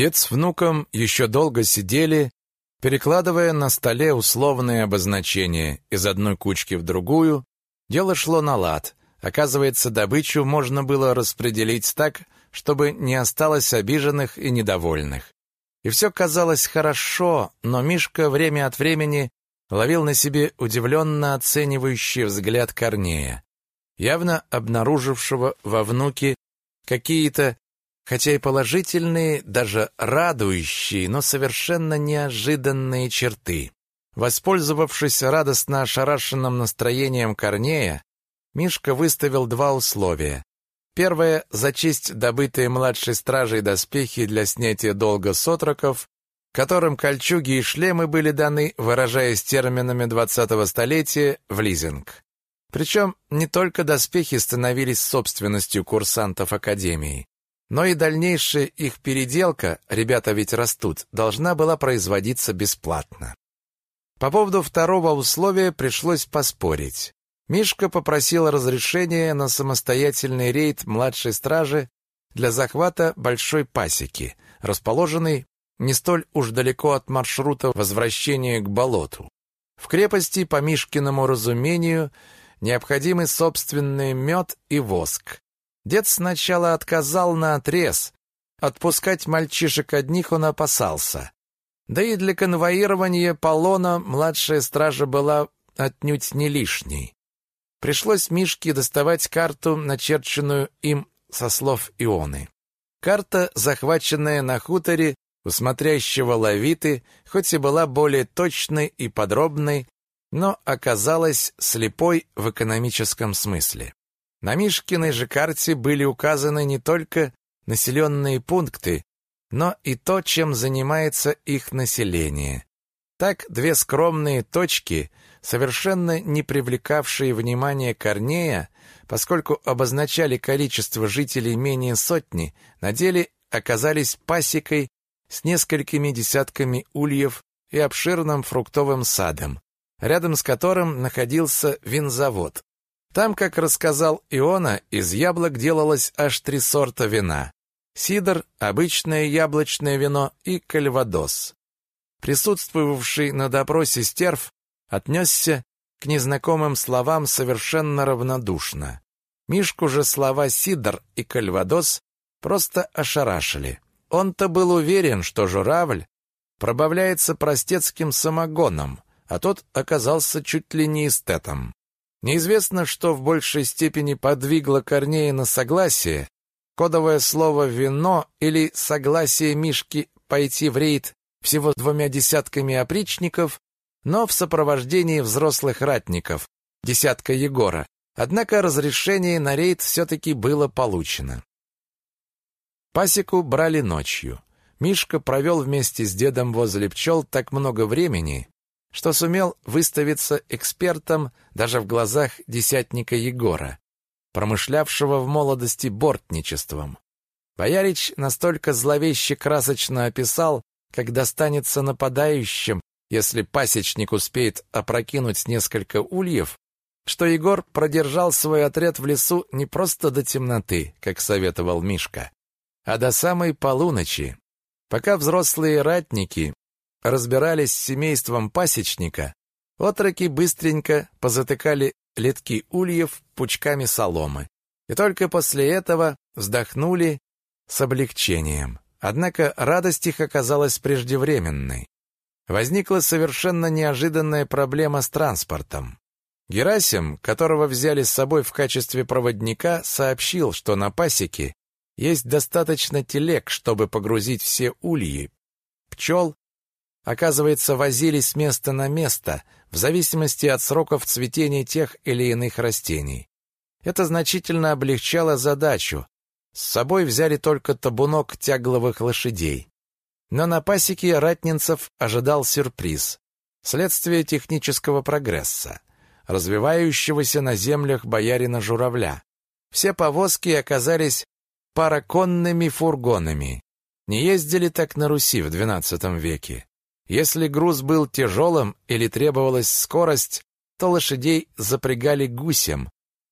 Дед с внуком еще долго сидели, перекладывая на столе условные обозначения из одной кучки в другую. Дело шло на лад. Оказывается, добычу можно было распределить так, чтобы не осталось обиженных и недовольных. И все казалось хорошо, но Мишка время от времени ловил на себе удивленно оценивающий взгляд Корнея, явно обнаружившего во внуке какие-то хотя и положительные, даже радующие, но совершенно неожиданные черты. Воспользовавшись радостно ошарашенным настроением Корнея, Мишка выставил два условия. Первое – зачесть добытые младшей стражей доспехи для снятия долга с отроков, которым кольчуги и шлемы были даны, выражаясь терминами 20-го столетия, в лизинг. Причем не только доспехи становились собственностью курсантов Академии. Но и дальнейшая их переделка, ребята ведь растут, должна была производиться бесплатно. По поводу второго условия пришлось поспорить. Мишка попросил разрешения на самостоятельный рейд младшей стражи для захвата большой пасеки, расположенной не столь уж далеко от маршрута возвращения к болоту. В крепости, по Мишкиному разумению, необходимы собственный мед и воск, Дед сначала отказал на отрез. Отпускать мальчишек одних он опасался. Да и для конвоирования полона младшая стража была отнюдь не лишней. Пришлось Мишке доставать карту, начерченную им со слов Ионы. Карта, захваченная на хуторе у смотрящего Лавиты, хоть и была более точной и подробной, но оказалась слепой в экономическом смысле. На Мишкиной же карте были указаны не только населенные пункты, но и то, чем занимается их население. Так две скромные точки, совершенно не привлекавшие внимания Корнея, поскольку обозначали количество жителей менее сотни, на деле оказались пасекой с несколькими десятками ульев и обширным фруктовым садом, рядом с которым находился винзавод. Там, как рассказал Иона, из яблок делалось аж три сорта вина. Сидр, обычное яблочное вино и кальвадос. Присутствовавший на допросе стерв отнесся к незнакомым словам совершенно равнодушно. Мишку же слова «сидр» и «кальвадос» просто ошарашили. Он-то был уверен, что журавль пробавляется простецким самогоном, а тот оказался чуть ли не эстетом. Неизвестно, что в большей степени подвигло Корнея на согласие, кодовое слово «вино» или согласие Мишки пойти в рейд всего двумя десятками опричников, но в сопровождении взрослых ратников, десятка Егора. Однако разрешение на рейд все-таки было получено. Пасеку брали ночью. Мишка провел вместе с дедом возле пчел так много времени, что сумел выставиться экспертом даже в глазах десятника Егора, промышлявшего в молодости бортничеством. Боярич настолько зловеще красочно описал, как достанется нападающим, если пасечник успеет опрокинуть несколько ульев, что Егор продержал свой отряд в лесу не просто до темноты, как советовал Мишка, а до самой полуночи, пока взрослые ратники разбирались с семейством пасечника, отроки быстренько позатыкали литки ульев пучками соломы. И только после этого вздохнули с облегчением. Однако радость их оказалась преждевременной. Возникла совершенно неожиданная проблема с транспортом. Герасим, которого взяли с собой в качестве проводника, сообщил, что на пасеке есть достаточно телег, чтобы погрузить все ульи, пчел оказывается, возили с места на место в зависимости от сроков цветения тех или иных растений. Это значительно облегчало задачу. С собой взяли только табунок тягловых лошадей. Но на пасеке ратнинцев ожидал сюрприз. Следствие технического прогресса, развивающегося на землях боярина Журавля. Все повозки оказались параконными фургонами. Не ездили так на Руси в XII веке. Если груз был тяжелым или требовалась скорость, то лошадей запрягали гусем,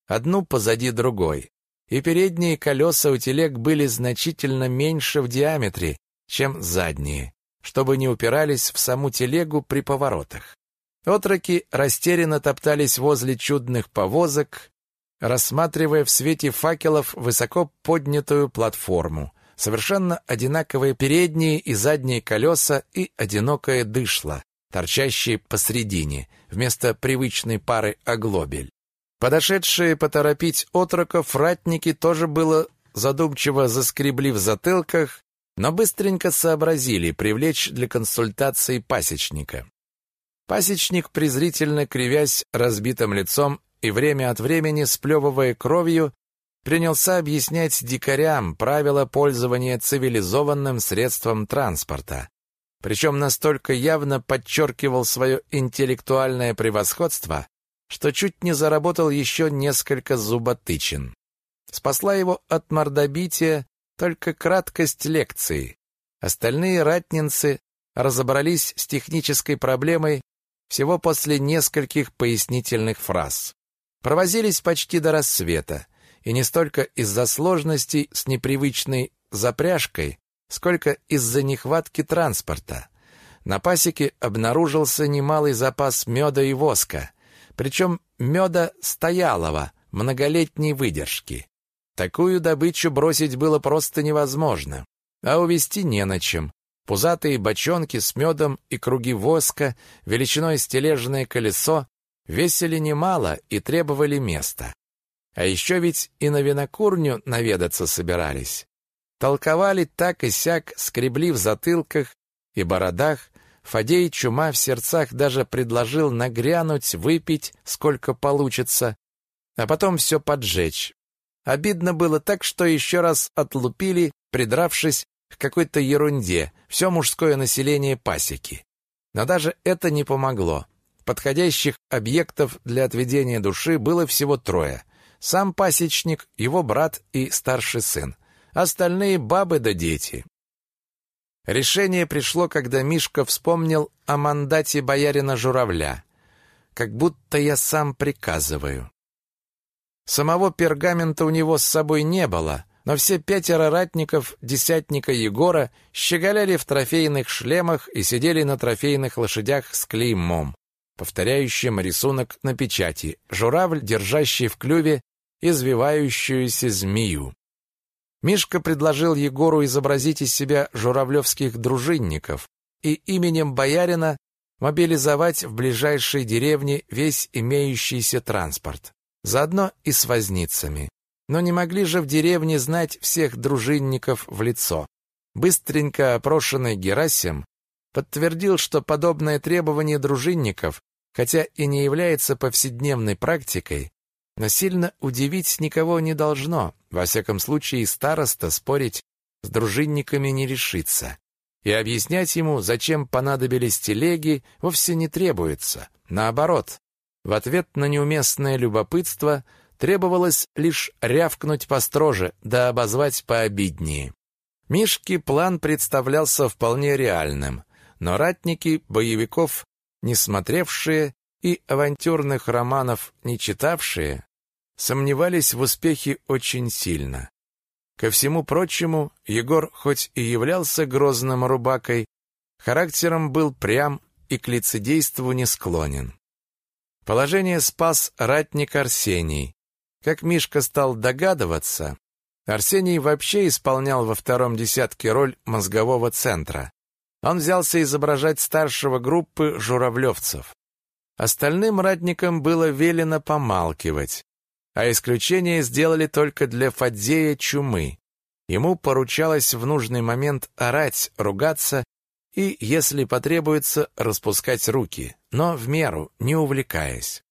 одну позади другой. И передние колеса у телег были значительно меньше в диаметре, чем задние, чтобы не упирались в саму телегу при поворотах. Отроки растерянно топтались возле чудных повозок, рассматривая в свете факелов высоко поднятую платформу, совершенно одинаковые передние и задние колеса и одинокое дышло, торчащие посредине, вместо привычной пары оглобель. Подошедшие поторопить отроков ратники тоже было задумчиво заскребли в затылках, но быстренько сообразили привлечь для консультации пасечника. Пасечник, презрительно кривясь разбитым лицом и время от времени сплевывая кровью, принялся объяснять дикарям правила пользования цивилизованным средством транспорта. Причем настолько явно подчеркивал свое интеллектуальное превосходство, что чуть не заработал еще несколько зуботычин. Спасла его от мордобития только краткость лекции. Остальные ратнинцы разобрались с технической проблемой всего после нескольких пояснительных фраз. Провозились почти до рассвета, и не столько из-за сложностей с непривычной запряжкой, сколько из-за нехватки транспорта. На пасеке обнаружился немалый запас меда и воска, причем меда стоялого, многолетней выдержки. Такую добычу бросить было просто невозможно, а увезти не на чем. Пузатые бочонки с медом и круги воска величиной стележное колесо весили немало и требовали места. А еще ведь и на винокурню наведаться собирались. Толковали так и сяк, скребли в затылках и бородах. Фадей Чума в сердцах даже предложил нагрянуть, выпить, сколько получится, а потом все поджечь, Обидно было так, что еще раз отлупили, придравшись к какой-то ерунде, все мужское население пасеки. Но даже это не помогло. Подходящих объектов для отведения души было всего трое. Сам пасечник, его брат и старший сын. Остальные бабы да дети. Решение пришло, когда Мишка вспомнил о мандате боярина Журавля. Как будто я сам приказываю. Самого пергамента у него с собой не было, но все пятеро ратников десятника Егора щеголяли в трофейных шлемах и сидели на трофейных лошадях с клеймом, повторяющим рисунок на печати, журавль, держащий в клюве извивающуюся змею. Мишка предложил Егору изобразить из себя журавлевских дружинников и именем боярина мобилизовать в ближайшей деревне весь имеющийся транспорт заодно и с возницами. Но не могли же в деревне знать всех дружинников в лицо. Быстренько опрошенный Герасим подтвердил, что подобное требование дружинников, хотя и не является повседневной практикой, но сильно удивить никого не должно. Во всяком случае, староста спорить с дружинниками не решится. И объяснять ему, зачем понадобились телеги, вовсе не требуется. Наоборот, в ответ на неуместное любопытство требовалось лишь рявкнуть построже, да обозвать пообиднее. Мишке план представлялся вполне реальным, но ратники боевиков, не смотревшие и авантюрных романов не читавшие, сомневались в успехе очень сильно. Ко всему прочему, Егор хоть и являлся грозным рубакой, характером был прям и к лицедейству не склонен. Положение спас ратник Арсений. Как Мишка стал догадываться, Арсений вообще исполнял во втором десятке роль мозгового центра. Он взялся изображать старшего группы журавлевцев. Остальным ратникам было велено помалкивать, а исключение сделали только для Фадзея Чумы. Ему поручалось в нужный момент орать, ругаться и, если потребуется, распускать руки, но в меру, не увлекаясь.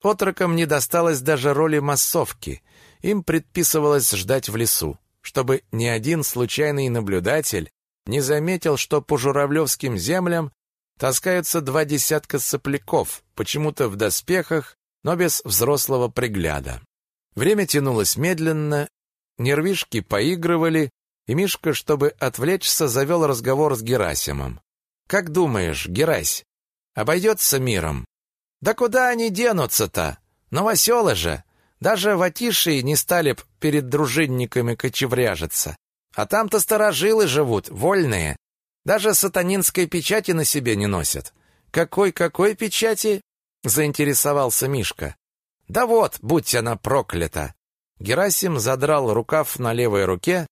Отрокам не досталось даже роли массовки, им предписывалось ждать в лесу, чтобы ни один случайный наблюдатель не заметил, что по журавлевским землям таскаются два десятка сопляков, почему-то в доспехах, но без взрослого пригляда. Время тянулось медленно, нервишки поигрывали, и Мишка, чтобы отвлечься, завел разговор с Герасимом. «Как думаешь, Герась, обойдется миром?» «Да куда они денутся-то? Новоселы же! Даже ватиши не стали б перед дружинниками кочевряжиться. А там-то старожилы живут, вольные. Даже сатанинской печати на себе не носят. Какой-какой печати? Заинтересовался Мишка. Да вот, будь она проклята. Герасим задрал рукав на левой руке.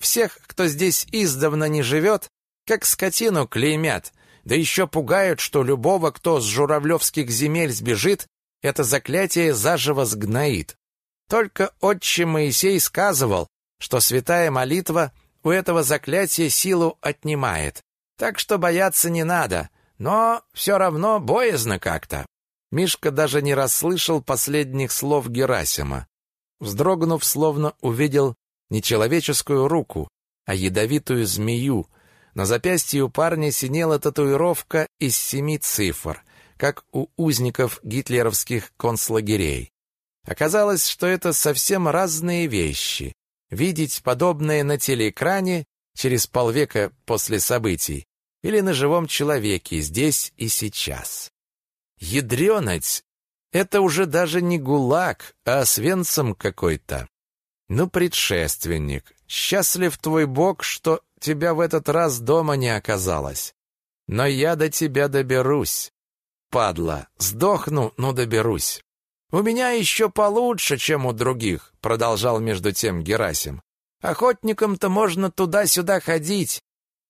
Всех, кто здесь издавна не живет, как скотину клеймят, да еще пугают, что любого, кто с журавлевских земель сбежит, это заклятие заживо сгноит. Только отче Моисей сказывал, что святая молитва у этого заклятия силу отнимает. Так что бояться не надо, но все равно боязно как-то. Мишка даже не расслышал последних слов Герасима. Вздрогнув, словно увидел не человеческую руку, а ядовитую змею. На запястье у парня синела татуировка из семи цифр, как у узников гитлеровских концлагерей. Оказалось, что это совсем разные вещи. Видеть подобное на телеэкране через полвека после событий или на живом человеке здесь и сейчас. Ядрёнать! Это уже даже не гулаг, а свенцем какой-то. Ну, предшественник, счастлив твой бог, что тебя в этот раз дома не оказалось. Но я до тебя доберусь. Падла, сдохну, но доберусь. «У меня еще получше, чем у других», — продолжал между тем Герасим. «Охотникам-то можно туда-сюда ходить,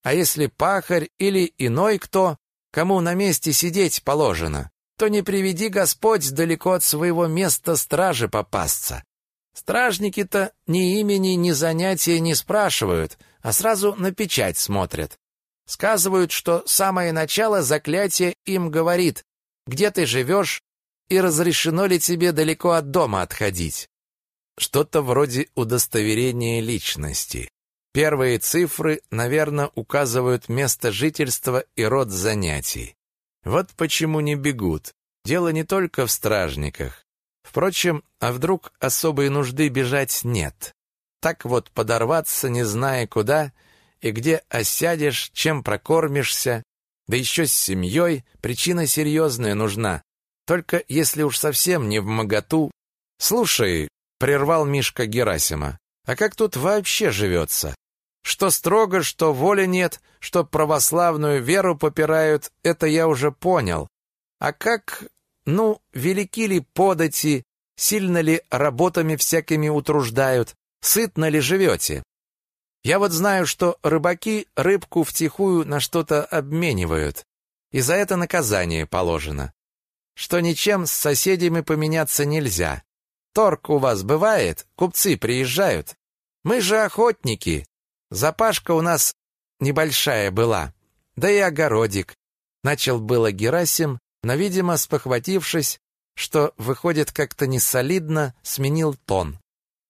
а если пахарь или иной кто, кому на месте сидеть положено, то не приведи Господь далеко от своего места стражи попасться. Стражники-то ни имени, ни занятия не спрашивают, а сразу на печать смотрят. Сказывают, что самое начало заклятия им говорит, где ты живешь, и разрешено ли тебе далеко от дома отходить. Что-то вроде удостоверения личности. Первые цифры, наверное, указывают место жительства и род занятий. Вот почему не бегут. Дело не только в стражниках. Впрочем, а вдруг особой нужды бежать нет? Так вот подорваться, не зная куда, и где осядешь, чем прокормишься, да еще с семьей, причина серьезная нужна, только если уж совсем не в моготу. Слушай, прервал Мишка Герасима, а как тут вообще живется? Что строго, что воли нет, что православную веру попирают, это я уже понял. А как, ну, велики ли подати, сильно ли работами всякими утруждают, сытно ли живете? Я вот знаю, что рыбаки рыбку втихую на что-то обменивают, и за это наказание положено что ничем с соседями поменяться нельзя. Торг у вас бывает, купцы приезжают. Мы же охотники. Запашка у нас небольшая была, да и огородик. Начал было Герасим, но, видимо, спохватившись, что выходит как-то несолидно, сменил тон.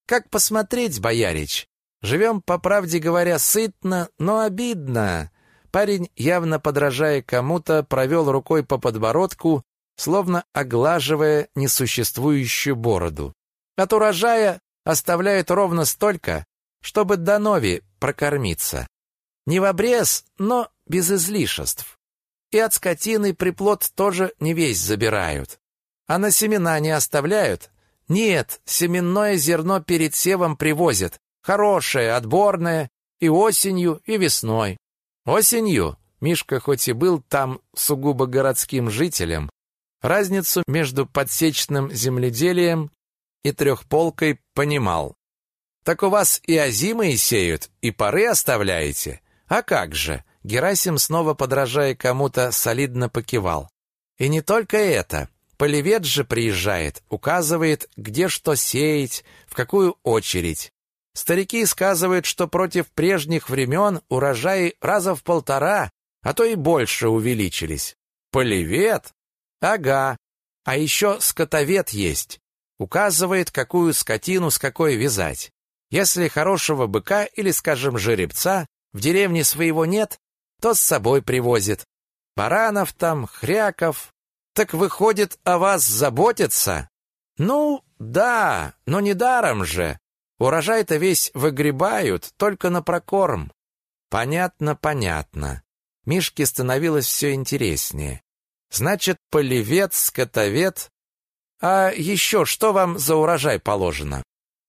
Как посмотреть, боярич? Живем, по правде говоря, сытно, но обидно. Парень, явно подражая кому-то, провел рукой по подбородку, словно оглаживая несуществующую бороду. От урожая оставляют ровно столько, чтобы до нови прокормиться. Не в обрез, но без излишеств. И от скотины приплод тоже не весь забирают. А на семена не оставляют? Нет, семенное зерно перед севом привозят. Хорошее, отборное, и осенью, и весной. Осенью Мишка хоть и был там сугубо городским жителем, Разницу между подсечным земледелием и трехполкой понимал. Так у вас и озимые сеют, и поры оставляете? А как же? Герасим, снова подражая кому-то, солидно покивал. И не только это. Полевец же приезжает, указывает, где что сеять, в какую очередь. Старики сказывают, что против прежних времен урожаи раза в полтора, а то и больше увеличились. Полевет? Ага. А еще скотовед есть. Указывает, какую скотину с какой вязать. Если хорошего быка или, скажем, жеребца в деревне своего нет, то с собой привозит. Баранов там, хряков. Так выходит, о вас заботятся? Ну, да, но не даром же. Урожай-то весь выгребают, только на прокорм. Понятно, понятно. Мишке становилось все интереснее. Значит, полевец, скотовед. А еще что вам за урожай положено?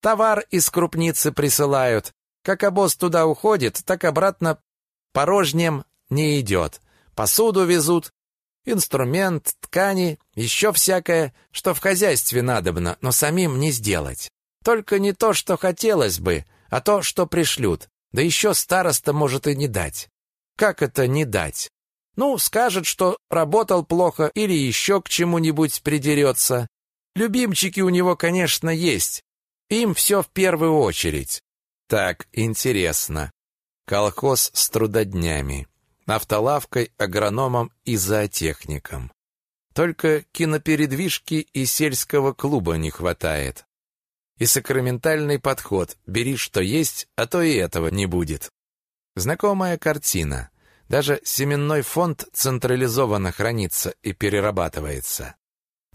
Товар из крупницы присылают. Как обоз туда уходит, так обратно порожнем не идет. Посуду везут, инструмент, ткани, еще всякое, что в хозяйстве надобно, но самим не сделать. Только не то, что хотелось бы, а то, что пришлют. Да еще староста может и не дать. Как это не дать? Ну, скажет, что работал плохо или еще к чему-нибудь придерется. Любимчики у него, конечно, есть. Им все в первую очередь. Так, интересно. Колхоз с трудоднями. Автолавкой, агрономом и зоотехником. Только кинопередвижки и сельского клуба не хватает. И сакраментальный подход «бери, что есть, а то и этого не будет». Знакомая картина. Даже семенной фонд централизованно хранится и перерабатывается.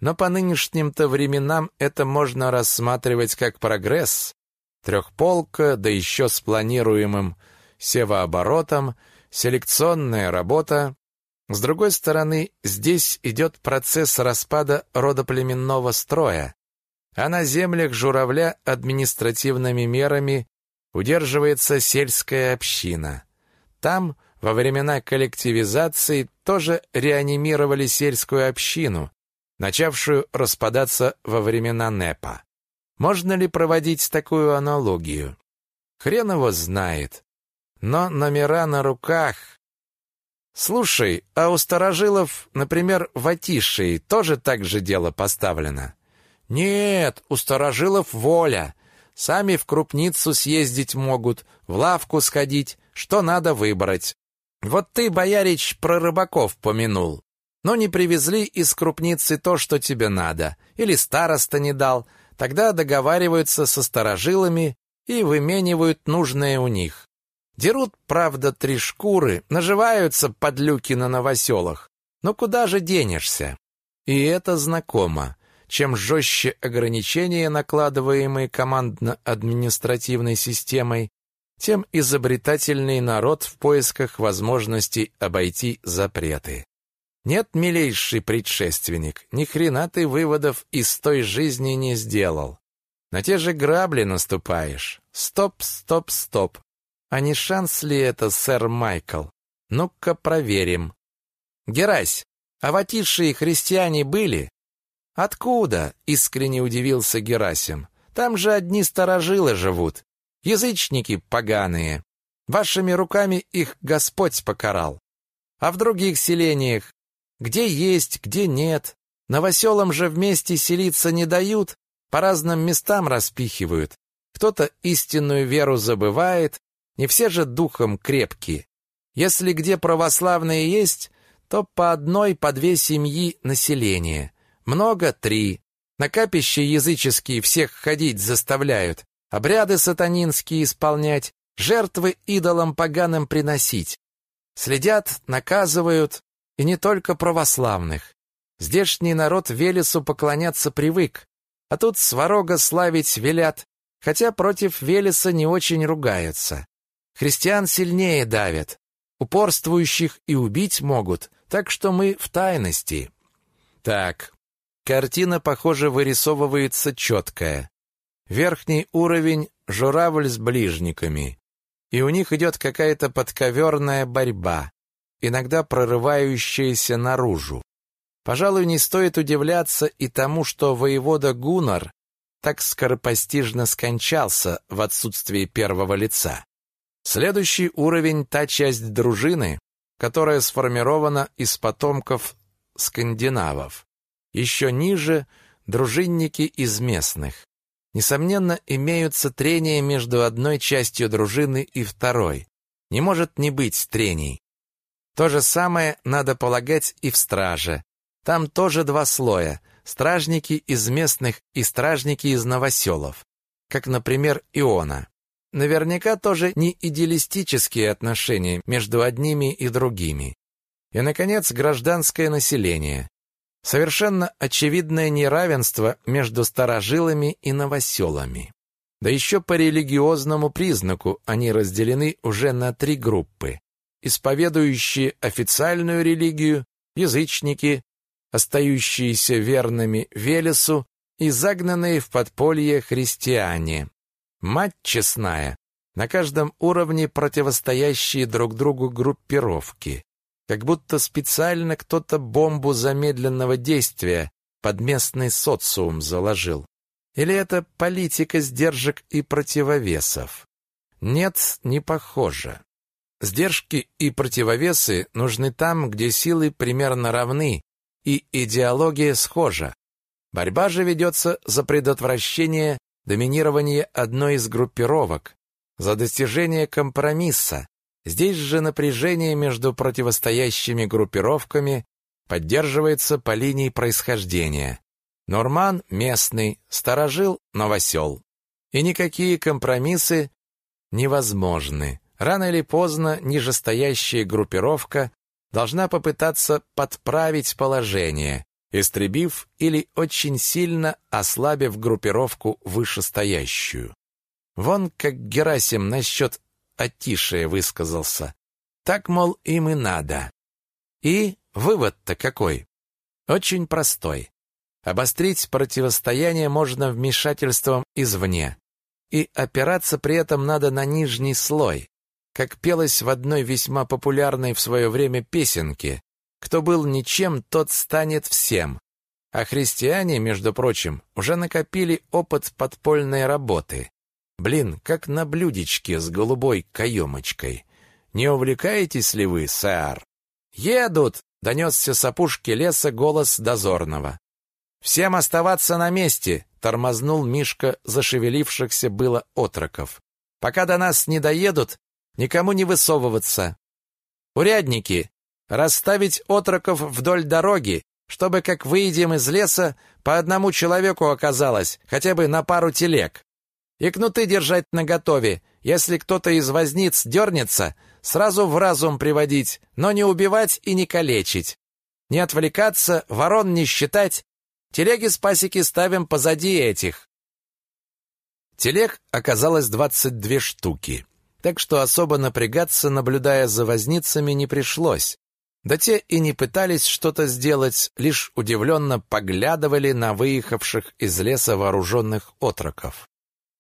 Но по нынешним-то временам это можно рассматривать как прогресс. Трехполка, да еще с планируемым севооборотом, селекционная работа. С другой стороны, здесь идет процесс распада родоплеменного строя, а на землях журавля административными мерами удерживается сельская община. Там во времена коллективизации тоже реанимировали сельскую общину, начавшую распадаться во времена НЭПа. Можно ли проводить такую аналогию? Хрен его знает. Но номера на руках... Слушай, а у старожилов, например, в Атишии тоже так же дело поставлено? Нет, у старожилов воля. Сами в крупницу съездить могут, в лавку сходить, что надо выбрать. Вот ты, боярич, про рыбаков помянул. Но не привезли из крупницы то, что тебе надо, или староста не дал, тогда договариваются со старожилами и выменивают нужное у них. Дерут, правда, три шкуры, наживаются подлюки на новоселах. Но куда же денешься? И это знакомо. Чем жестче ограничения, накладываемые командно-административной системой, тем изобретательный народ в поисках возможностей обойти запреты. Нет, милейший предшественник, ни хрена ты выводов из той жизни не сделал. На те же грабли наступаешь. Стоп, стоп, стоп. А не шанс ли это, сэр Майкл? Ну-ка проверим. Герась, а ватишие христиане были? Откуда? Искренне удивился Герасим. Там же одни старожилы живут. Язычники поганые. Вашими руками их Господь покарал. А в других селениях, где есть, где нет, новоселам же вместе селиться не дают, по разным местам распихивают. Кто-то истинную веру забывает, не все же духом крепкие. Если где православные есть, то по одной, по две семьи населения. Много — три. На капище языческие всех ходить заставляют, обряды сатанинские исполнять, жертвы идолам поганым приносить. Следят, наказывают, и не только православных. Здешний народ Велесу поклоняться привык, а тут сварога славить велят, хотя против Велеса не очень ругаются. Христиан сильнее давят, упорствующих и убить могут, так что мы в тайности. Так, картина, похоже, вырисовывается четкая. Верхний уровень — журавль с ближниками. И у них идет какая-то подковерная борьба, иногда прорывающаяся наружу. Пожалуй, не стоит удивляться и тому, что воевода Гунар так скоропостижно скончался в отсутствии первого лица. Следующий уровень — та часть дружины, которая сформирована из потомков скандинавов. Еще ниже — дружинники из местных. Несомненно, имеются трения между одной частью дружины и второй. Не может не быть трений. То же самое надо полагать и в страже. Там тоже два слоя – стражники из местных и стражники из новоселов, как, например, Иона. Наверняка тоже не идеалистические отношения между одними и другими. И, наконец, гражданское население. Совершенно очевидное неравенство между старожилами и новоселами. Да еще по религиозному признаку они разделены уже на три группы. Исповедующие официальную религию, язычники, остающиеся верными Велесу и загнанные в подполье христиане. Мать честная, на каждом уровне противостоящие друг другу группировки. Как будто специально кто-то бомбу замедленного действия под местный социум заложил. Или это политика сдержек и противовесов? Нет, не похоже. Сдержки и противовесы нужны там, где силы примерно равны и идеология схожа. Борьба же ведется за предотвращение доминирования одной из группировок, за достижение компромисса. Здесь же напряжение между противостоящими группировками поддерживается по линии происхождения. Норман – местный, сторожил – новосел. И никакие компромиссы невозможны. Рано или поздно нижестоящая группировка должна попытаться подправить положение, истребив или очень сильно ослабив группировку вышестоящую. Вон как Герасим насчет Атишия высказался. Так, мол, им и надо. И вывод-то какой? Очень простой. Обострить противостояние можно вмешательством извне. И опираться при этом надо на нижний слой. Как пелось в одной весьма популярной в свое время песенке «Кто был ничем, тот станет всем». А христиане, между прочим, уже накопили опыт подпольной работы. Блин, как на блюдечке с голубой каемочкой. Не увлекаетесь ли вы, сэр? Едут, донесся с опушки леса голос дозорного. Всем оставаться на месте, тормознул Мишка зашевелившихся было отроков. Пока до нас не доедут, никому не высовываться. Урядники, расставить отроков вдоль дороги, чтобы, как выйдем из леса, по одному человеку оказалось, хотя бы на пару телег. И кнуты держать наготове. Если кто-то из возниц дернется, сразу в разум приводить, но не убивать и не калечить. Не отвлекаться, ворон не считать. Телеги с пасеки ставим позади этих. Телег оказалось 22 штуки, так что особо напрягаться, наблюдая за возницами, не пришлось. Да те и не пытались что-то сделать, лишь удивленно поглядывали на выехавших из леса вооруженных отроков.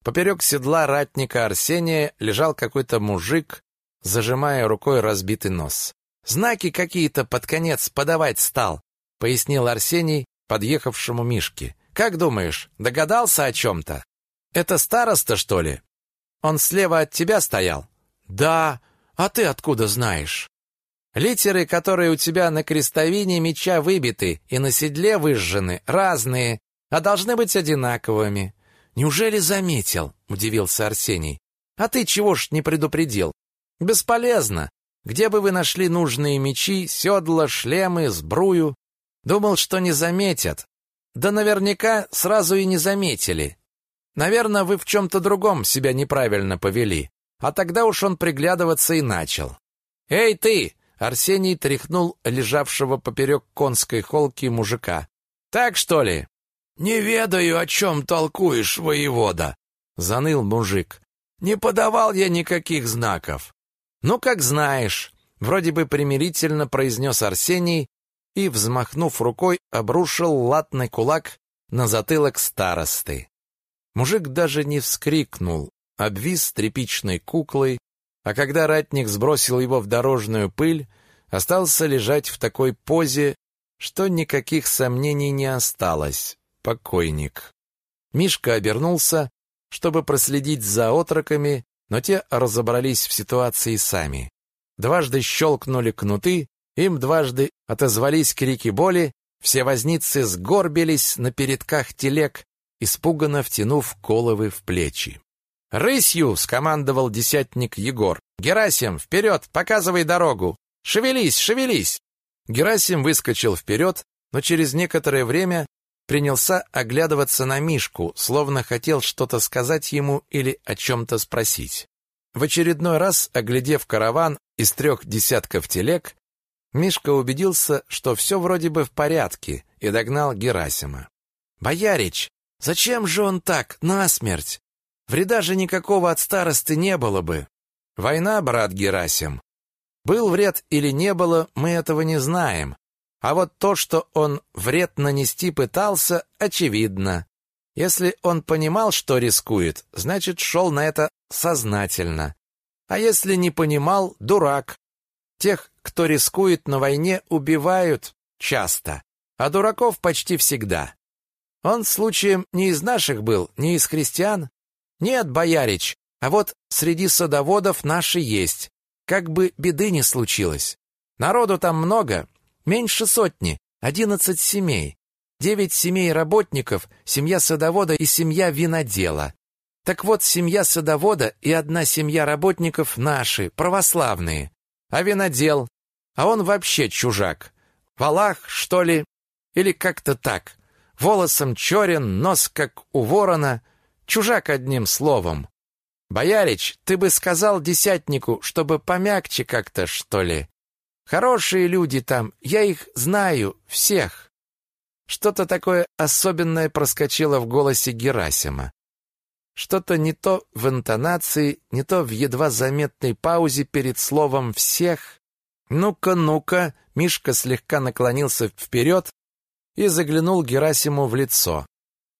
Поперек седла ратника Арсения лежал какой-то мужик, зажимая рукой разбитый нос. «Знаки какие-то под конец подавать стал», — пояснил Арсений подъехавшему Мишке. «Как думаешь, догадался о чем-то? Это староста, что ли? Он слева от тебя стоял?» «Да. А ты откуда знаешь?» «Литеры, которые у тебя на крестовине меча выбиты и на седле выжжены, разные, а должны быть одинаковыми. «Неужели заметил?» — удивился Арсений. «А ты чего ж не предупредил?» «Бесполезно. Где бы вы нашли нужные мечи, седла, шлемы, сбрую?» «Думал, что не заметят. Да наверняка сразу и не заметили. Наверное, вы в чем-то другом себя неправильно повели. А тогда уж он приглядываться и начал. «Эй, ты!» — Арсений тряхнул лежавшего поперек конской холки мужика. «Так, что ли? «Не ведаю, о чем толкуешь, воевода», — заныл мужик. «Не подавал я никаких знаков». «Ну, как знаешь», — вроде бы примирительно произнес Арсений и, взмахнув рукой, обрушил латный кулак на затылок старосты. Мужик даже не вскрикнул, обвис тряпичной куклой, а когда ратник сбросил его в дорожную пыль, остался лежать в такой позе, что никаких сомнений не осталось покойник. Мишка обернулся, чтобы проследить за отроками, но те разобрались в ситуации сами. Дважды щелкнули кнуты, им дважды отозвались крики боли, все возницы сгорбились на передках телег, испуганно втянув головы в плечи. «Рысью!» — скомандовал десятник Егор. «Герасим, вперед! Показывай дорогу! Шевелись, шевелись!» Герасим выскочил вперед, но через некоторое время принялся оглядываться на Мишку, словно хотел что-то сказать ему или о чем-то спросить. В очередной раз, оглядев караван из трех десятков телег, Мишка убедился, что все вроде бы в порядке, и догнал Герасима. «Боярич, зачем же он так, насмерть? Вреда же никакого от старосты не было бы. Война, брат Герасим. Был вред или не было, мы этого не знаем, а вот то, что он вред нанести пытался, очевидно. Если он понимал, что рискует, значит, шел на это сознательно. А если не понимал, дурак. Тех, кто рискует на войне, убивают часто, а дураков почти всегда. Он случаем не из наших был, не из христиан? Нет, боярич, а вот среди садоводов наши есть. Как бы беды не случилось. Народу там много, меньше сотни, одиннадцать семей. Девять семей работников, семья садовода и семья винодела. Так вот, семья садовода и одна семья работников наши, православные. А винодел? А он вообще чужак. Валах, что ли? Или как-то так. Волосом черен, нос как у ворона. Чужак одним словом. Боярич, ты бы сказал десятнику, чтобы помягче как-то, что ли. Хорошие люди там, я их знаю, всех. Что-то такое особенное проскочило в голосе Герасима. Что-то не то в интонации, не то в едва заметной паузе перед словом «всех». «Ну-ка, ну-ка!» Мишка слегка наклонился вперед и заглянул Герасиму в лицо.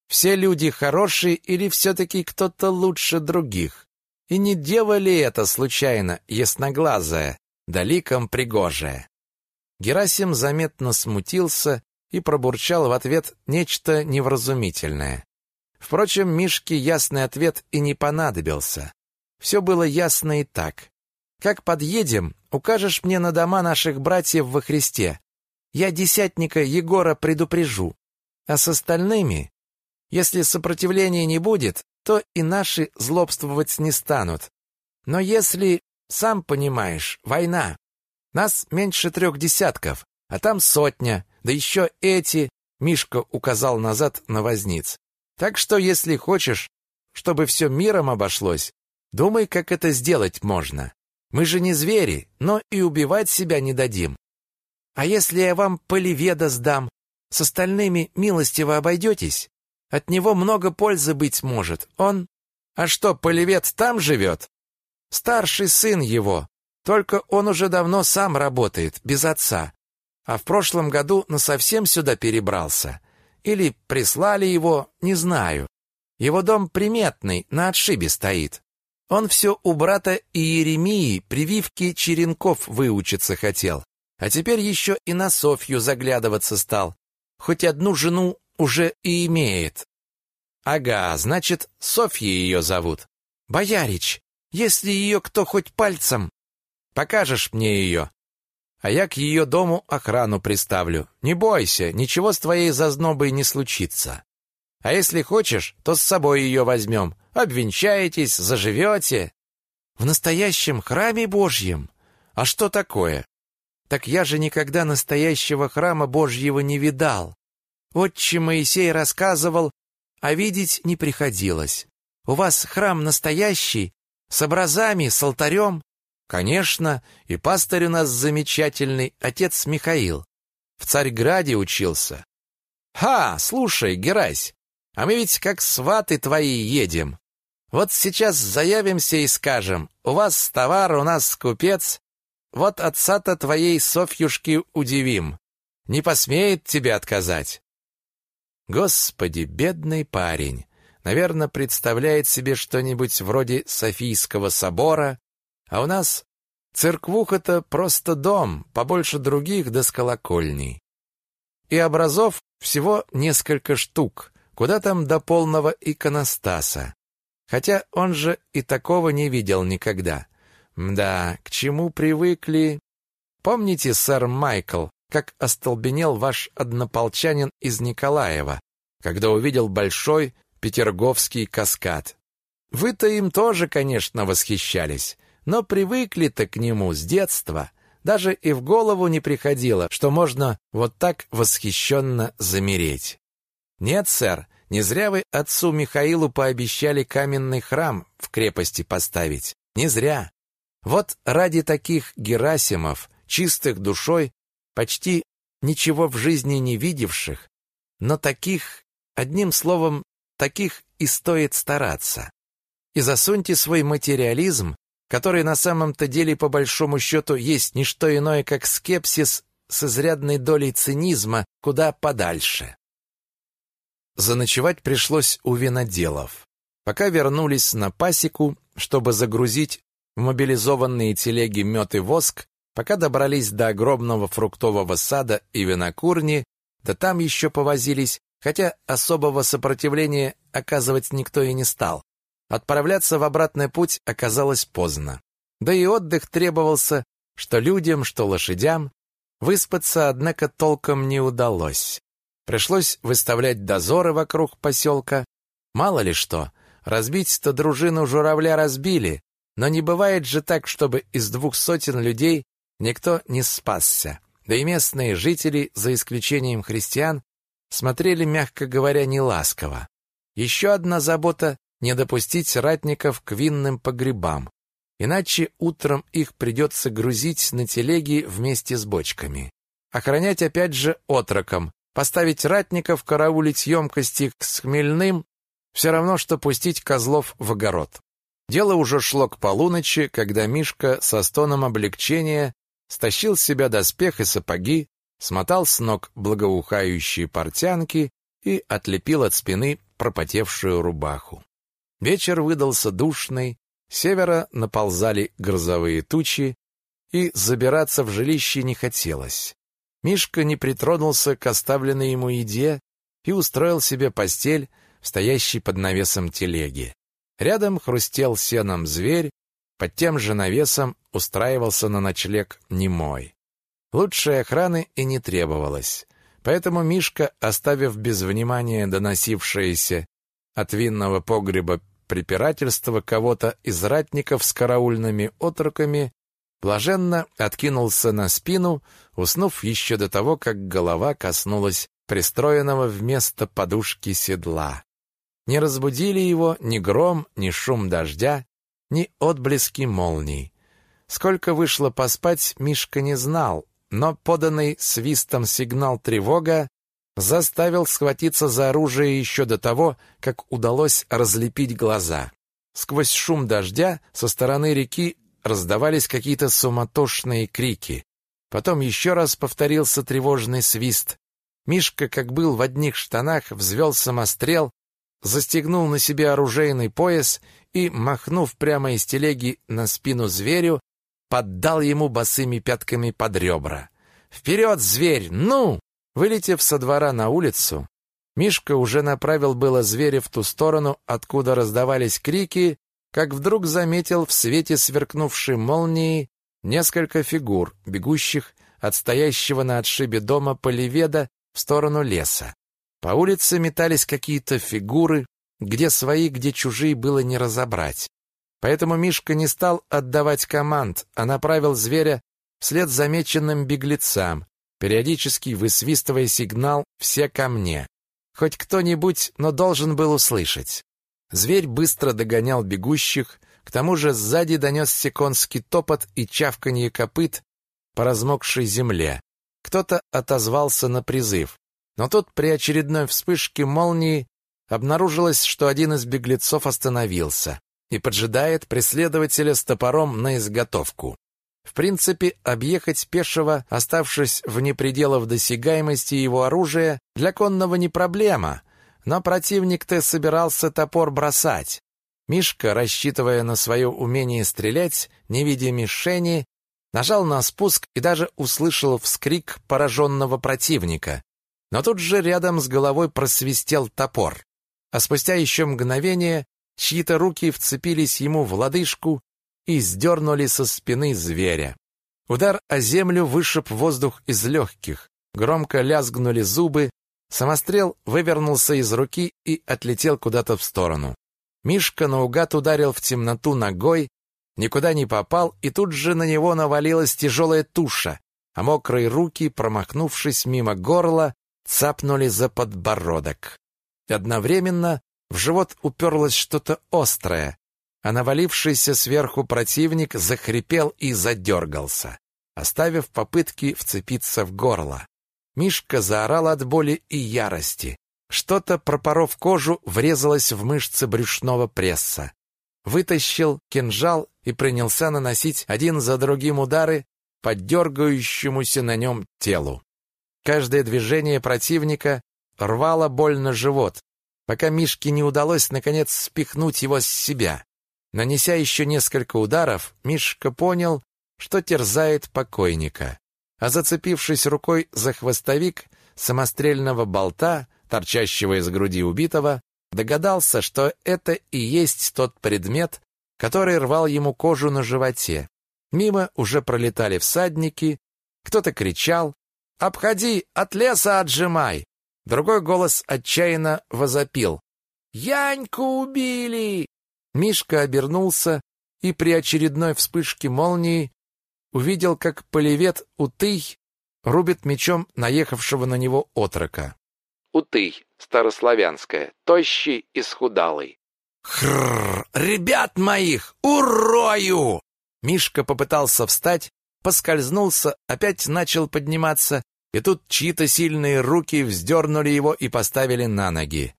«Все люди хорошие или все-таки кто-то лучше других? И не дева ли это случайно, ясноглазая, да ликом пригожая?» Герасим заметно смутился и пробурчал в ответ нечто невразумительное. Впрочем, Мишке ясный ответ и не понадобился. Все было ясно и так. «Как подъедем, укажешь мне на дома наших братьев во Христе. Я десятника Егора предупрежу. А с остальными, если сопротивления не будет, то и наши злобствовать не станут. Но если, сам понимаешь, война, нас меньше трех десятков, а там сотня, да еще эти, Мишка указал назад на возниц. Так что, если хочешь, чтобы все миром обошлось, думай, как это сделать можно. Мы же не звери, но и убивать себя не дадим. А если я вам полеведа сдам, с остальными милостиво обойдетесь? От него много пользы быть может. Он... А что, полевед там живет? Старший сын его. Только он уже давно сам работает, без отца а в прошлом году насовсем сюда перебрался. Или прислали его, не знаю. Его дом приметный, на отшибе стоит. Он все у брата Иеремии прививки черенков выучиться хотел, а теперь еще и на Софью заглядываться стал. Хоть одну жену уже и имеет. Ага, значит, Софья ее зовут. Боярич, если ее кто хоть пальцем... Покажешь мне ее, а я к ее дому охрану приставлю. Не бойся, ничего с твоей зазнобой не случится. А если хочешь, то с собой ее возьмем. Обвенчаетесь, заживете. В настоящем храме Божьем? А что такое? Так я же никогда настоящего храма Божьего не видал. Отче Моисей рассказывал, а видеть не приходилось. У вас храм настоящий, с образами, с алтарем? Конечно, и пастырь у нас замечательный, отец Михаил. В Царьграде учился. Ха, слушай, Герась, а мы ведь как сваты твои едем. Вот сейчас заявимся и скажем, у вас товар, у нас купец. Вот отца-то твоей Софьюшки удивим. Не посмеет тебе отказать. Господи, бедный парень. Наверное, представляет себе что-нибудь вроде Софийского собора, а у нас церквуха-то просто дом, побольше других да с колокольней. И образов всего несколько штук, куда там до полного иконостаса. Хотя он же и такого не видел никогда. Мда, к чему привыкли? Помните, сэр Майкл, как остолбенел ваш однополчанин из Николаева, когда увидел большой петерговский каскад? Вы-то им тоже, конечно, восхищались, но привыкли-то к нему с детства. Даже и в голову не приходило, что можно вот так восхищенно замереть. Нет, сэр, не зря вы отцу Михаилу пообещали каменный храм в крепости поставить. Не зря. Вот ради таких Герасимов, чистых душой, почти ничего в жизни не видевших, но таких, одним словом, таких и стоит стараться. И засуньте свой материализм который на самом-то деле по большому счету есть не что иное, как скепсис с изрядной долей цинизма куда подальше. заночевать пришлось у виноделов. Пока вернулись на пасеку, чтобы загрузить мобилизованные телеги мед и воск, пока добрались до огромного фруктового сада и винокурни, да там еще повозились, хотя особого сопротивления оказывать никто и не стал. Отправляться в обратный путь оказалось поздно. Да и отдых требовался, что людям, что лошадям. Выспаться, однако, толком не удалось. Пришлось выставлять дозоры вокруг поселка. Мало ли что, разбить-то дружину журавля разбили, но не бывает же так, чтобы из двух сотен людей никто не спасся. Да и местные жители, за исключением христиан, смотрели, мягко говоря, неласково. Еще одна забота — не допустить ратников к винным погребам, иначе утром их придется грузить на телеги вместе с бочками. Охранять опять же отроком, поставить ратников караулить емкости с хмельным, все равно, что пустить козлов в огород. Дело уже шло к полуночи, когда Мишка со стоном облегчения стащил с себя доспех и сапоги, смотал с ног благоухающие портянки и отлепил от спины пропотевшую рубаху. Вечер выдался душный, с севера наползали грозовые тучи, и забираться в жилище не хотелось. Мишка не притронулся к оставленной ему еде и устроил себе постель, стоящей под навесом телеги. Рядом хрустел сеном зверь, под тем же навесом устраивался на ночлег немой. Лучшей охраны и не требовалось. Поэтому Мишка, оставив без внимания доносившееся от винного погреба препирательство кого-то из ратников с караульными отроками, блаженно откинулся на спину, уснув еще до того, как голова коснулась пристроенного вместо подушки седла. Не разбудили его ни гром, ни шум дождя, ни отблески молний. Сколько вышло поспать, Мишка не знал, но поданный свистом сигнал тревога заставил схватиться за оружие еще до того, как удалось разлепить глаза. Сквозь шум дождя со стороны реки раздавались какие-то суматошные крики. Потом еще раз повторился тревожный свист. Мишка, как был в одних штанах, взвел самострел, застегнул на себе оружейный пояс и, махнув прямо из телеги на спину зверю, поддал ему босыми пятками под ребра. «Вперед, зверь! Ну!» Вылетев со двора на улицу, Мишка уже направил было зверя в ту сторону, откуда раздавались крики, как вдруг заметил в свете сверкнувшей молнии несколько фигур, бегущих от стоящего на отшибе дома полеведа в сторону леса. По улице метались какие-то фигуры, где свои, где чужие было не разобрать. Поэтому Мишка не стал отдавать команд, а направил зверя вслед замеченным беглецам, периодически высвистывая сигнал «все ко мне». Хоть кто-нибудь, но должен был услышать. Зверь быстро догонял бегущих, к тому же сзади донесся конский топот и чавканье копыт по размокшей земле. Кто-то отозвался на призыв. Но тут при очередной вспышке молнии обнаружилось, что один из беглецов остановился и поджидает преследователя с топором на изготовку. В принципе, объехать пешего, оставшись вне пределов досягаемости его оружия, для конного не проблема, но противник-то собирался топор бросать. Мишка, рассчитывая на свое умение стрелять, не видя мишени, нажал на спуск и даже услышал вскрик пораженного противника. Но тут же рядом с головой просвистел топор. А спустя еще мгновение чьи-то руки вцепились ему в лодыжку и сдернули со спины зверя. Удар о землю вышиб воздух из легких. Громко лязгнули зубы, самострел вывернулся из руки и отлетел куда-то в сторону. Мишка наугад ударил в темноту ногой, никуда не попал, и тут же на него навалилась тяжелая туша, а мокрые руки, промахнувшись мимо горла, цапнули за подбородок. Одновременно в живот уперлось что-то острое, а навалившийся сверху противник захрипел и задергался, оставив попытки вцепиться в горло. Мишка заорал от боли и ярости. Что-то, пропоров кожу, врезалось в мышцы брюшного пресса. Вытащил кинжал и принялся наносить один за другим удары по дергающемуся на нем телу. Каждое движение противника рвало больно живот, пока Мишке не удалось наконец спихнуть его с себя. Нанеся еще несколько ударов, Мишка понял, что терзает покойника. А зацепившись рукой за хвостовик самострельного болта, торчащего из груди убитого, догадался, что это и есть тот предмет, который рвал ему кожу на животе. Мимо уже пролетали всадники, кто-то кричал «Обходи, от леса отжимай!» Другой голос отчаянно возопил «Яньку убили!» Мишка обернулся и при очередной вспышке молнии увидел, как полевет Утый рубит мечом наехавшего на него отрока. Утый, старославянская, тощий и схудалый. «Хрррр! Ребят моих! Урою!» Мишка попытался встать, поскользнулся, опять начал подниматься, и тут чьи-то сильные руки вздернули его и поставили на ноги.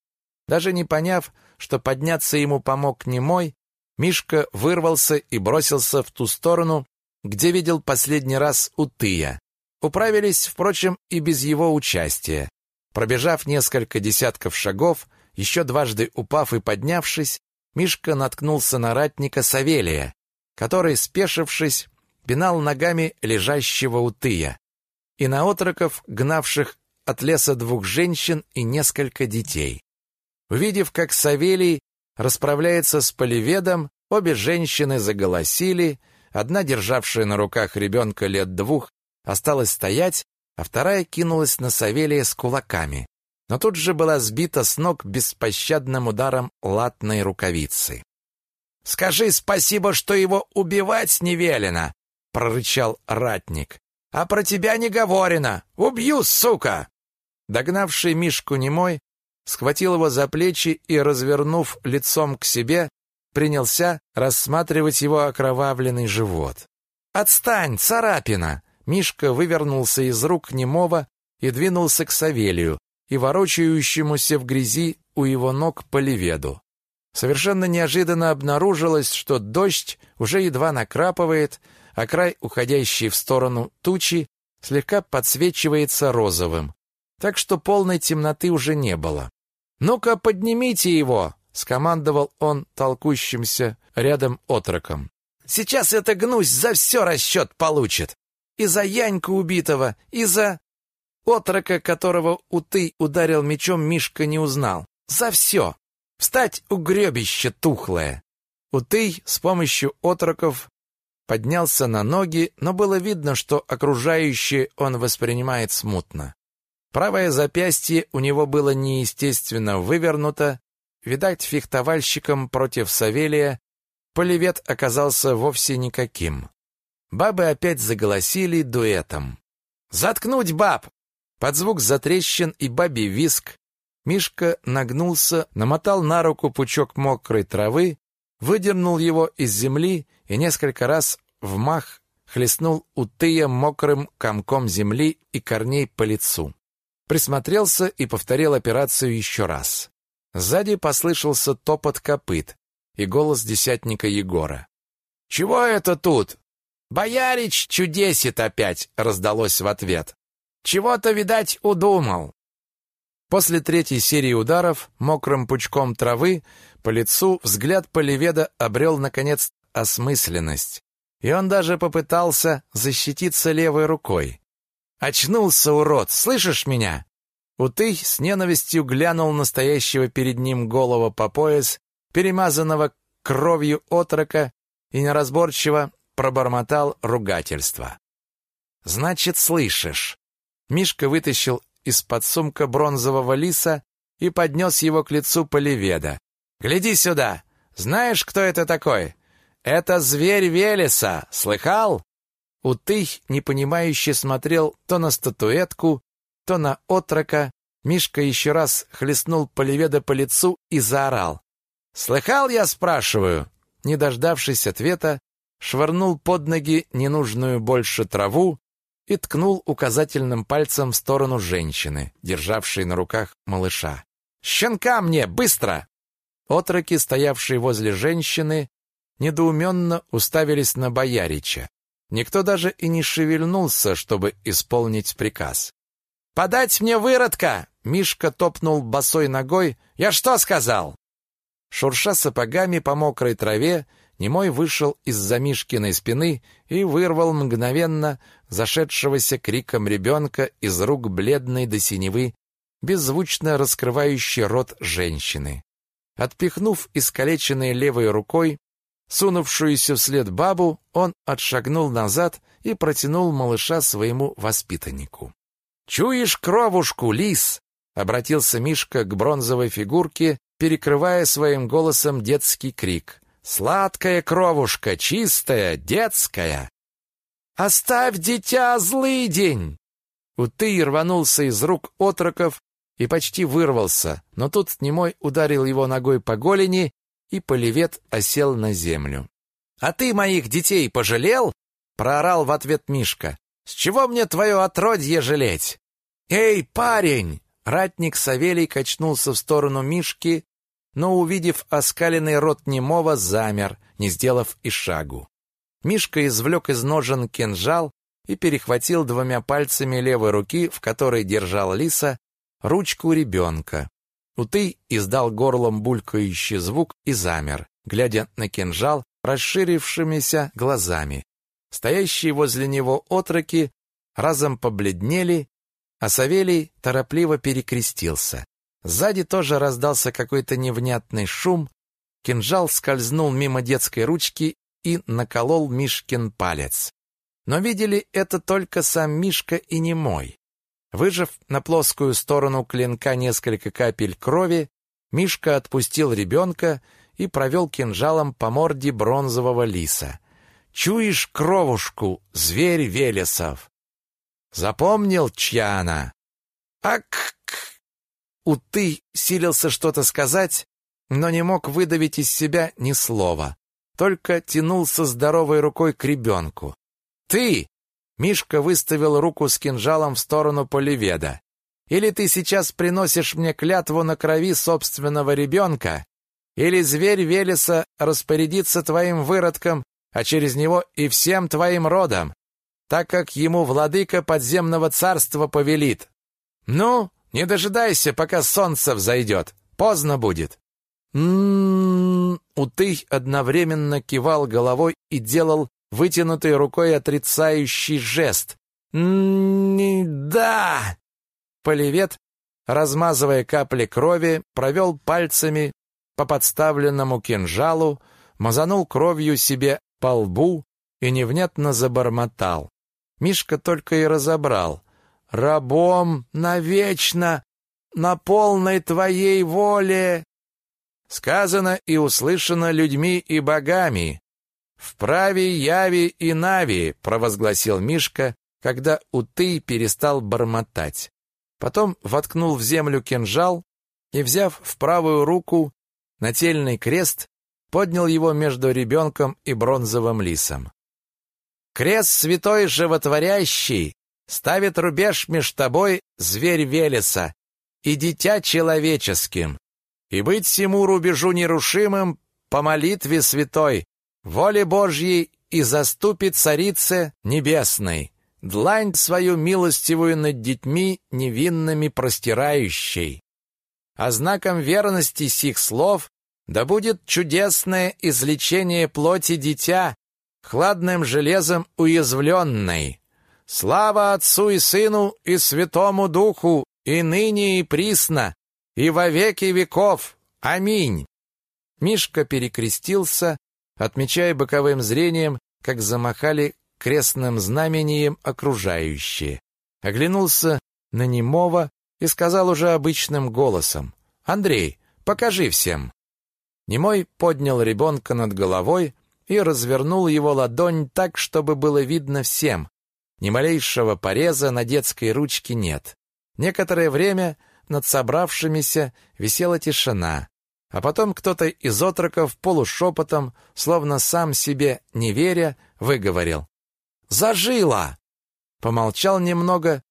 Даже не поняв, что подняться ему помог не мой, Мишка вырвался и бросился в ту сторону, где видел последний раз Утыя. Управились, впрочем, и без его участия. Пробежав несколько десятков шагов, еще дважды упав и поднявшись, Мишка наткнулся на ратника Савелия, который, спешившись, пинал ногами лежащего Утыя, и на отроков, гнавших от леса двух женщин и несколько детей. Увидев, как Савелий расправляется с полеведом, обе женщины заголосили, одна, державшая на руках ребенка лет двух, осталась стоять, а вторая кинулась на Савелия с кулаками. Но тут же была сбита с ног беспощадным ударом латной рукавицы. «Скажи спасибо, что его убивать не велено!» — прорычал ратник. «А про тебя не говорено! Убью, сука!» Догнавший Мишку немой схватил его за плечи и, развернув лицом к себе, принялся рассматривать его окровавленный живот. «Отстань, царапина!» Мишка вывернулся из рук немого и двинулся к Савелию и ворочающемуся в грязи у его ног полеведу. Совершенно неожиданно обнаружилось, что дождь уже едва накрапывает, а край, уходящий в сторону тучи, слегка подсвечивается розовым, так что полной темноты уже не было. «Ну-ка, поднимите его!» — скомандовал он толкущимся рядом отроком. «Сейчас эта гнусь за все расчет получит! И за Яньку убитого, и за...» Отрока, которого Уты ударил мечом, Мишка не узнал. «За все! Встать у гребища тухлое!» Утый с помощью отроков поднялся на ноги, но было видно, что окружающее он воспринимает смутно. Правое запястье у него было неестественно вывернуто, видать, фехтовальщиком против Савелия полевет оказался вовсе никаким. Бабы опять заголосили дуэтом. «Заткнуть баб!» Под звук затрещин и бабий виск Мишка нагнулся, намотал на руку пучок мокрой травы, выдернул его из земли и несколько раз в мах хлестнул Утыя мокрым комком земли и корней по лицу присмотрелся и повторил операцию еще раз. Сзади послышался топот копыт и голос десятника Егора. «Чего это тут?» «Боярич чудесит опять!» — раздалось в ответ. «Чего-то, видать, удумал!» После третьей серии ударов мокрым пучком травы по лицу взгляд Поливеда обрел, наконец, осмысленность, и он даже попытался защититься левой рукой. «Очнулся, урод! Слышишь меня?» Утый с ненавистью глянул настоящего перед ним голого по пояс, перемазанного кровью отрока, и неразборчиво пробормотал ругательство. «Значит, слышишь!» Мишка вытащил из-под сумка бронзового лиса и поднес его к лицу Поливеда. «Гляди сюда! Знаешь, кто это такой? Это зверь Велеса! Слыхал?» Утый, непонимающе смотрел то на статуэтку, то на отрока. Мишка еще раз хлестнул Поливеда по лицу и заорал. «Слыхал, я спрашиваю?» Не дождавшись ответа, швырнул под ноги ненужную больше траву и ткнул указательным пальцем в сторону женщины, державшей на руках малыша. «Щенка мне! Быстро!» Отроки, стоявшие возле женщины, недоуменно уставились на боярича. Никто даже и не шевельнулся, чтобы исполнить приказ. Подать мне выродка!» Мишка топнул босой ногой. «Я что сказал?» Шурша сапогами по мокрой траве, Немой вышел из-за Мишкиной спины и вырвал мгновенно зашедшегося криком ребенка из рук бледной до синевы, беззвучно раскрывающей рот женщины. Отпихнув искалеченной левой рукой, сунувшуюся вслед бабу, он отшагнул назад и протянул малыша своему воспитаннику. «Чуешь кровушку, лис?» — обратился Мишка к бронзовой фигурке, перекрывая своим голосом детский крик. «Сладкая кровушка, чистая, детская!» «Оставь дитя, злый день!» Утый рванулся из рук отроков и почти вырвался, но тут немой ударил его ногой по голени, и полевет осел на землю. «А ты моих детей пожалел?» — проорал в ответ Мишка. «С чего мне твое отродье жалеть?» «Эй, парень!» Ратник Савелий качнулся в сторону Мишки, но, увидев оскаленный рот немого, замер, не сделав и шагу. Мишка извлек из ножен кинжал и перехватил двумя пальцами левой руки, в которой держал лиса, ручку ребенка. Утый издал горлом булькающий звук и замер, глядя на кинжал расширившимися глазами. Стоящие возле него отроки разом побледнели, а Савелий торопливо перекрестился. Сзади тоже раздался какой-то невнятный шум, кинжал скользнул мимо детской ручки и наколол Мишкин палец. Но видели это только сам Мишка и не мой. Выжав на плоскую сторону клинка несколько капель крови, Мишка отпустил ребенка и провел кинжалом по морде бронзового лиса. «Чуешь кровушку, зверь Велесов?» «Запомнил, чья она?» «Ак!» Уты силился что-то сказать, но не мог выдавить из себя ни слова только тянулся здоровой рукой к ребенку. «Ты!» — Мишка выставил руку с кинжалом в сторону Поливеда. «Или ты сейчас приносишь мне клятву на крови собственного ребенка, или зверь Велеса распорядится твоим выродком, а через него и всем твоим родом, так как ему владыка подземного царства повелит. Ну, не дожидайся, пока солнце взойдет, поздно будет». «М-м-м...» Утый одновременно кивал головой и делал вытянутой рукой отрицающий жест. «Да!» Полевет, размазывая капли крови, провел пальцами по подставленному кинжалу, мазанул кровью себе по лбу и невнятно забормотал. Мишка только и разобрал. «Рабом навечно, на полной твоей воле!» Сказано и услышано людьми и богами. В праве яви и нави, провозгласил Мишка, когда Уты перестал бормотать. Потом воткнул в землю кинжал и, взяв в правую руку нательный крест, поднял его между ребенком и бронзовым лисом. «Крест святой животворящий ставит рубеж меж тобой, зверь Велеса, и дитя человеческим и быть всему рубежу нерушимым по молитве святой, воле Божьей и заступит царице небесной, длань свою милостивую над детьми невинными простирающей. А знаком верности сих слов да будет чудесное излечение плоти дитя, хладным железом уязвленной. Слава Отцу и Сыну и Святому Духу, и ныне и присно, и во веки веков. Аминь!» Мишка перекрестился, отмечая боковым зрением, как замахали крестным знамением окружающие. Оглянулся на немого и сказал уже обычным голосом, «Андрей, покажи всем». Немой поднял ребенка над головой и развернул его ладонь так, чтобы было видно всем. Ни малейшего пореза на детской ручке нет. Некоторое время над собравшимися висела тишина, а потом кто-то из отроков полушепотом, словно сам себе не веря, выговорил. «Зажило!» Помолчал немного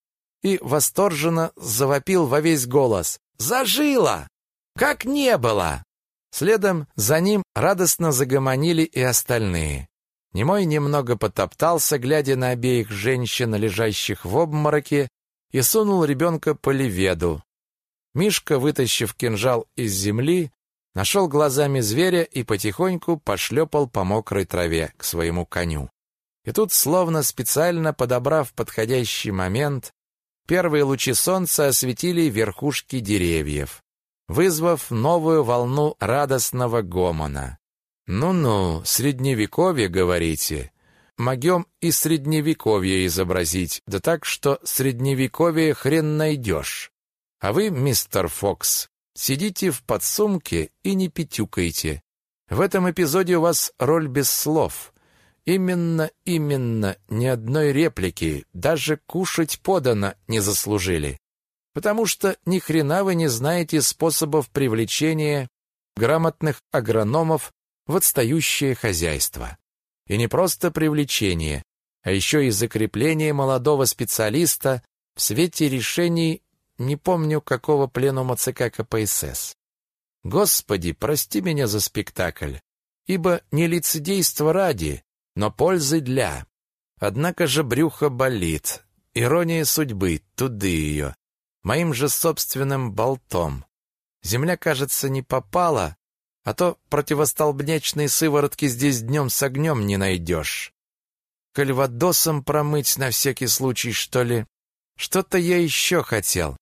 и восторженно завопил во весь голос. «Зажило! Как не было!» Следом за ним радостно загомонили и остальные. Немой немного потоптался, глядя на обеих женщин, лежащих в обмороке, и сунул ребенка по леведу. Мишка, вытащив кинжал из земли, нашел глазами зверя и потихоньку пошлепал по мокрой траве к своему коню. И тут, словно специально подобрав подходящий момент, первые лучи солнца осветили верхушки деревьев, вызвав новую волну радостного гомона. «Ну-ну, средневековье, говорите?» Могем и средневековье изобразить, да так, что средневековье хрен найдешь. А вы, мистер Фокс, сидите в подсумке и не пятюкайте. В этом эпизоде у вас роль без слов. Именно, именно, ни одной реплики, даже кушать подано не заслужили. Потому что ни хрена вы не знаете способов привлечения грамотных агрономов в отстающее хозяйство. И не просто привлечение, а еще и закрепление молодого специалиста в свете решений не помню какого пленума ЦК КПСС. Господи, прости меня за спектакль, ибо не лицедейство ради, но пользы для. Однако же брюхо болит. Ирония судьбы, туды ее. Моим же собственным болтом. Земля, кажется, не попала, а то противостолбнячной сыворотки здесь днем с огнем не найдешь. Кальвадосом промыть на всякий случай, что ли? Что-то я еще хотел.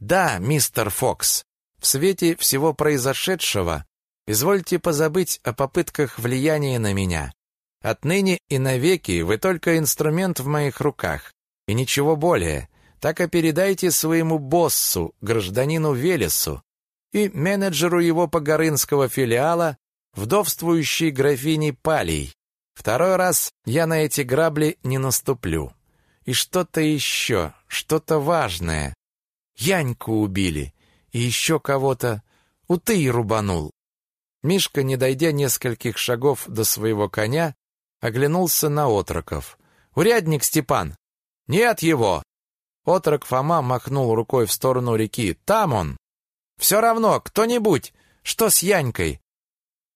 Да, мистер Фокс, в свете всего произошедшего извольте позабыть о попытках влияния на меня. Отныне и навеки вы только инструмент в моих руках, и ничего более. Так и передайте своему боссу, гражданину Велесу, и менеджеру его погорынского филиала, вдовствующей графини Палей. Второй раз я на эти грабли не наступлю. И что-то еще, что-то важное. Яньку убили, и еще кого-то. Утый рубанул. Мишка, не дойдя нескольких шагов до своего коня, оглянулся на отроков. «Урядник Степан!» «Нет его!» Отрок Фома махнул рукой в сторону реки. «Там он!» «Все равно, кто-нибудь! Что с Янькой?»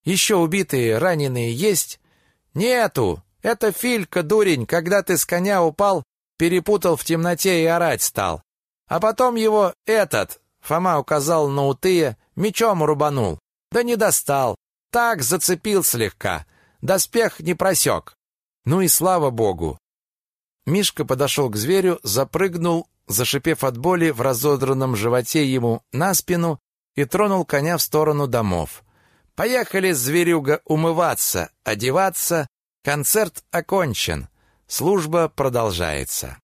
«Еще убитые, раненые есть?» «Нету! Это Филька, дурень, когда ты с коня упал, перепутал в темноте и орать стал. А потом его этот, Фома указал на утые, мечом рубанул. Да не достал. Так зацепил слегка. Доспех не просек. Ну и слава богу. Мишка подошел к зверю, запрыгнул, зашипев от боли в разодранном животе ему на спину и тронул коня в сторону домов. «Поехали, зверюга, умываться, одеваться. Концерт окончен. Служба продолжается».